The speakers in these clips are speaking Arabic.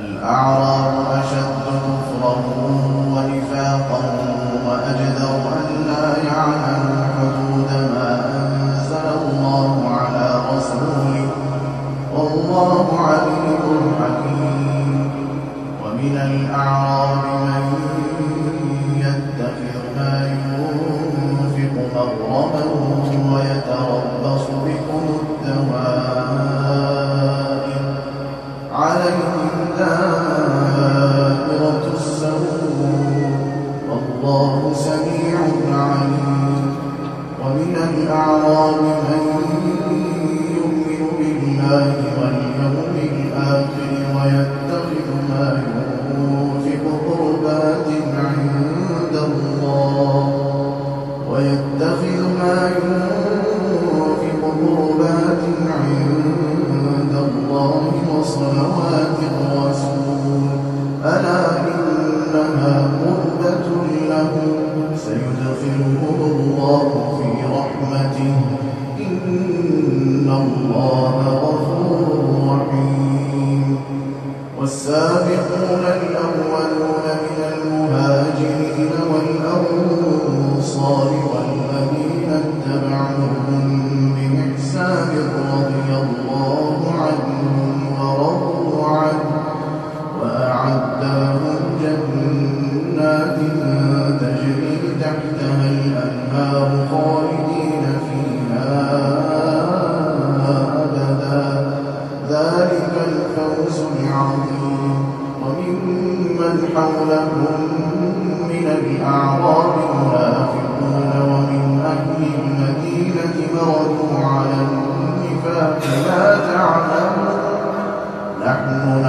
الأعراب أشد كفرا ونفاقا وأجدر أن لا يعلموا حدود ما أنزل الله على رسوله. والله عليم حكيم. ومن الأعراب ومن حولكم من الأعراب منافقون ومن أهل المدينة مردوا على النفاق. لا تعلمون نحن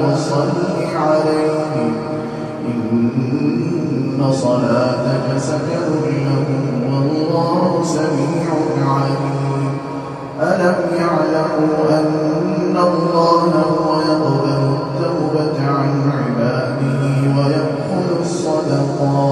وصل عليهم. إن صلاتك سكن يعلموا أن الله هو يقبل التوبة عن عباده ويأخذ الصدقات.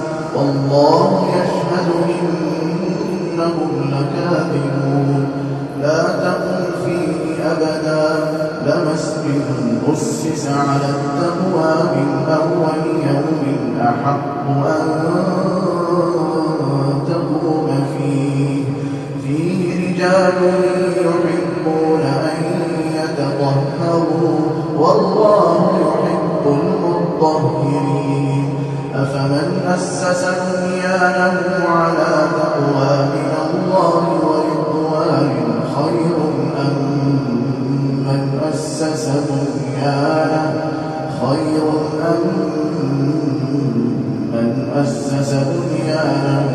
والله يشهد إنهم لكاذبون. لا تقم فيه أبدا. لمسجد أسس على التقوى من أول يوم أحق أن تقوم فيه. فيه رجال يحبون أن يتطهروا. والله أسس بنيانه على تقوى من الله ورضوان خير أم من أسس بنيانه؟ خير أم من أسس بنيانه؟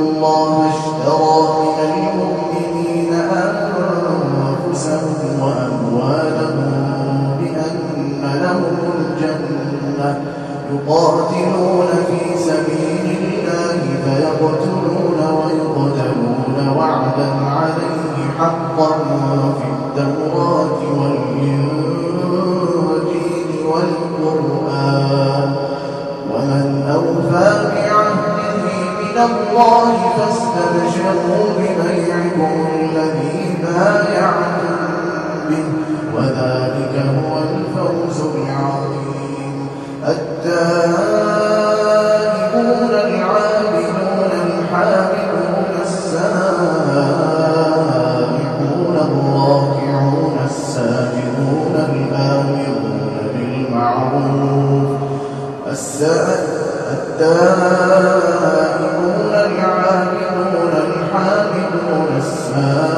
الله اشترى التائبون العابدون الحامدون السائحون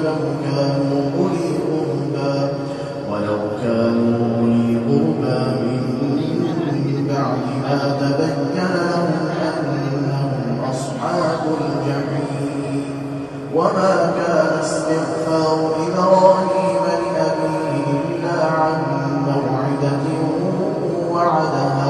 ولو كانوا أولي قربى ولو كانوا أولي قربى من بعد ما تبين لهم أنهم أصحاب الجحيم. وما كان استغفار إبراهيم لأبيه إلا عن موعدة وعدها.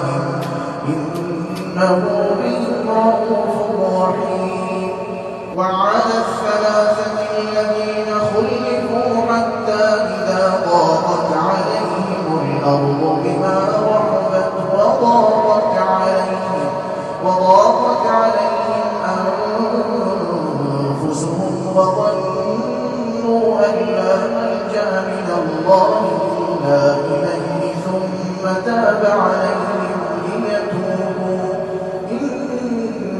إنه بهم رؤوف رحيم وعلى الثلاثة الذين خلفوا حتى إذا ضاقت عليهم الأرض بما رحبت وضاقت عليهم وضاقت عليهم أنفسهم وظنوا أن لا ملجأ من الله إلا إليه ثم تاب عليهم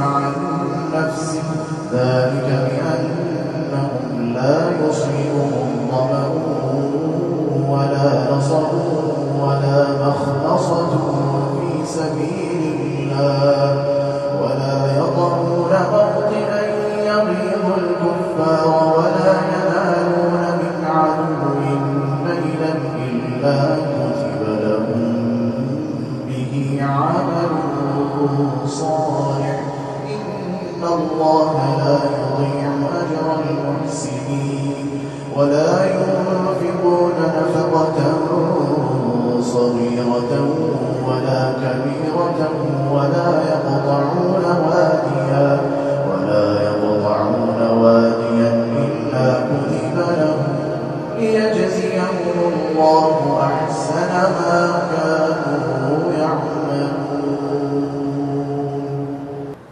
عن نفسه ذلك بأنهم لا يصيبهم ظمأ ولا نصب ولا مخنصة في سبيل الله صغيرة ولا كبيرة ولا يقطعون واديا.